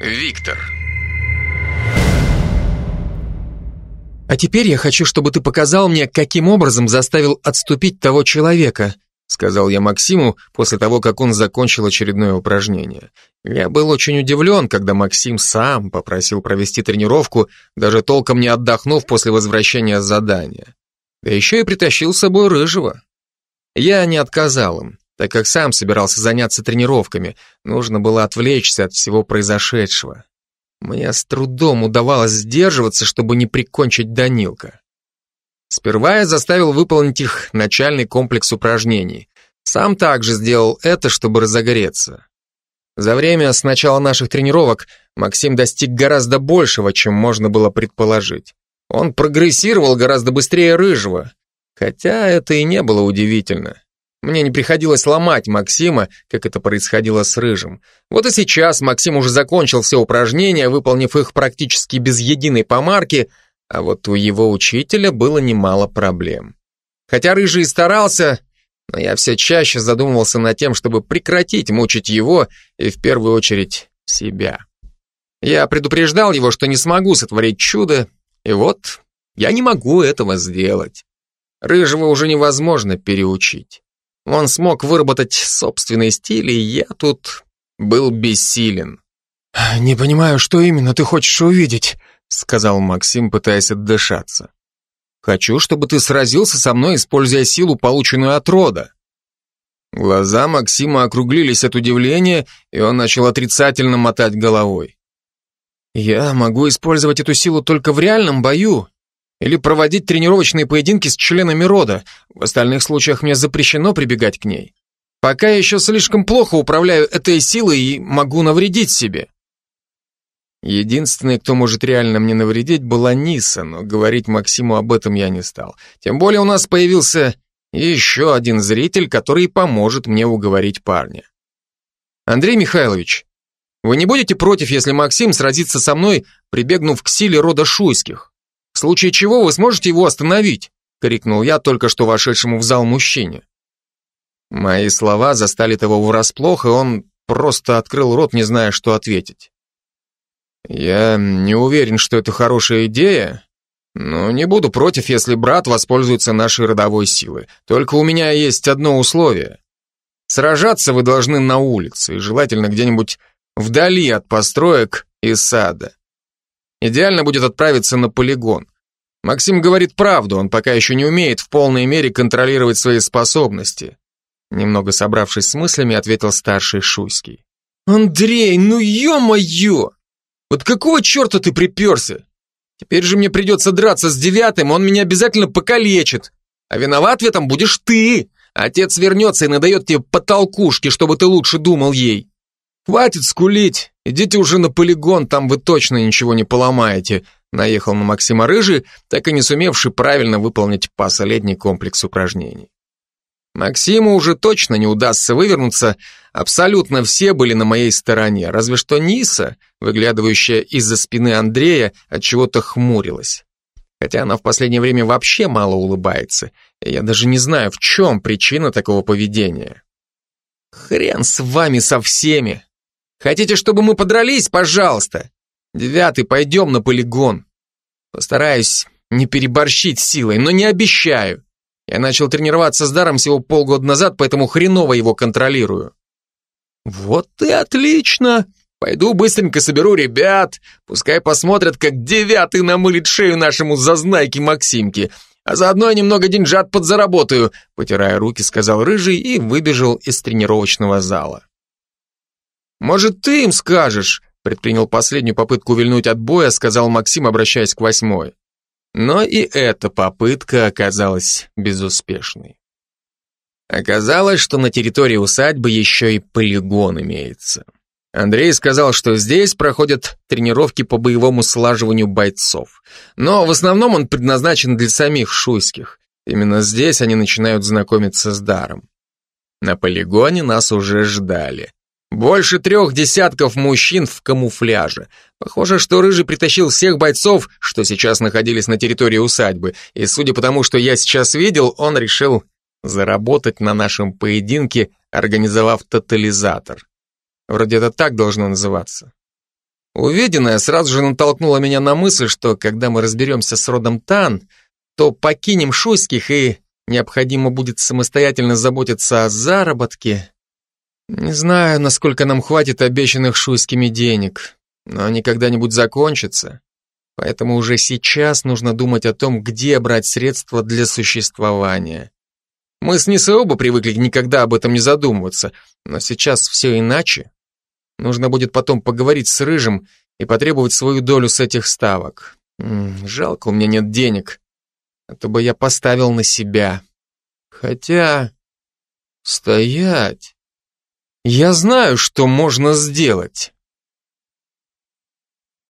Виктор. «А теперь я хочу, чтобы ты показал мне, каким образом заставил отступить того человека», сказал я Максиму после того, как он закончил очередное упражнение. Я был очень удивлен, когда Максим сам попросил провести тренировку, даже толком не отдохнув после возвращения с задания. Да еще и притащил с собой рыжего. Я не отказал им, так как сам собирался заняться тренировками, нужно было отвлечься от всего произошедшего. Мне с трудом удавалось сдерживаться, чтобы не прикончить Данилка. Сперва я заставил выполнить их начальный комплекс упражнений. Сам также сделал это, чтобы разогреться. За время с начала наших тренировок Максим достиг гораздо большего, чем можно было предположить. Он прогрессировал гораздо быстрее Рыжего, хотя это и не было удивительно. Мне не приходилось ломать Максима, как это происходило с Рыжим. Вот и сейчас Максим уже закончил все упражнения, выполнив их практически без единой помарки, а вот у его учителя было немало проблем. Хотя Рыжий и старался, но я все чаще задумывался над тем, чтобы прекратить мучить его и в первую очередь себя. Я предупреждал его, что не смогу сотворить чудо, и вот я не могу этого сделать. Рыжего уже невозможно переучить. Он смог выработать собственный стиль, и я тут был бессилен. «Не понимаю, что именно ты хочешь увидеть», сказал Максим, пытаясь отдышаться. «Хочу, чтобы ты сразился со мной, используя силу, полученную от рода». Глаза Максима округлились от удивления, и он начал отрицательно мотать головой. «Я могу использовать эту силу только в реальном бою, или проводить тренировочные поединки с членами рода. В остальных случаях мне запрещено прибегать к ней. Пока я еще слишком плохо управляю этой силой и могу навредить себе. Единственной, кто может реально мне навредить, была Ниса, но говорить Максиму об этом я не стал. Тем более у нас появился еще один зритель, который поможет мне уговорить парня. Андрей Михайлович, вы не будете против, если Максим сразится со мной, прибегнув к силе рода Шуйских? В случае чего вы сможете его остановить?» — крикнул я только что вошедшему в зал мужчине. Мои слова застали того врасплох, и он просто открыл рот, не зная, что ответить. «Я не уверен, что это хорошая идея, но не буду против, если брат воспользуется нашей родовой силой. Только у меня есть одно условие. Сражаться вы должны на улице, желательно где-нибудь вдали от построек и сада. Идеально будет отправиться на полигон. Максим говорит правду, он пока еще не умеет в полной мере контролировать свои способности. Немного собравшись с мыслями, ответил старший Шуйский. «Андрей, ну ё-моё! Вот какого черта ты приперся? Теперь же мне придется драться с девятым, он меня обязательно покалечит. А виноват в этом будешь ты. Отец вернется и надает тебе потолкушки, чтобы ты лучше думал ей. Хватит скулить, идите уже на полигон, там вы точно ничего не поломаете, наехал на Максима Рыжий, так и не сумевший правильно выполнить последний комплекс упражнений. Максиму уже точно не удастся вывернуться, абсолютно все были на моей стороне, разве что Ниса, выглядывающая из-за спины Андрея, от чего-то хмурилась. Хотя она в последнее время вообще мало улыбается, и я даже не знаю, в чем причина такого поведения. Хрен с вами со всеми, Хотите, чтобы мы подрались? Пожалуйста. Девятый, пойдем на полигон. Постараюсь не переборщить силой, но не обещаю. Я начал тренироваться с даром всего полгода назад, поэтому хреново его контролирую. Вот и отлично. Пойду быстренько соберу ребят, пускай посмотрят, как девятый намылит шею нашему зазнайке Максимке, а заодно я немного деньжат подзаработаю, потирая руки, сказал Рыжий и выбежал из тренировочного зала. «Может, ты им скажешь?» предпринял последнюю попытку увильнуть от боя, сказал Максим, обращаясь к восьмой. Но и эта попытка оказалась безуспешной. Оказалось, что на территории усадьбы еще и полигон имеется. Андрей сказал, что здесь проходят тренировки по боевому слаживанию бойцов. Но в основном он предназначен для самих шуйских. Именно здесь они начинают знакомиться с даром. На полигоне нас уже ждали. Больше трех десятков мужчин в камуфляже. Похоже, что Рыжий притащил всех бойцов, что сейчас находились на территории усадьбы, и судя по тому, что я сейчас видел, он решил заработать на нашем поединке, организовав тотализатор. Вроде это так должно называться. Увиденное сразу же натолкнуло меня на мысль, что когда мы разберемся с родом Тан, то покинем Шуйских и необходимо будет самостоятельно заботиться о заработке. Не знаю, насколько нам хватит обещанных Шуйскими денег, но они когда-нибудь закончатся. Поэтому уже сейчас нужно думать о том, где брать средства для существования. Мы с Нисой оба привыкли никогда об этом не задумываться, но сейчас все иначе. Нужно будет потом поговорить с Рыжим и потребовать свою долю с этих ставок. Жалко, у меня нет денег. А то бы я поставил на себя. Хотя... Стоять. Я знаю, что можно сделать.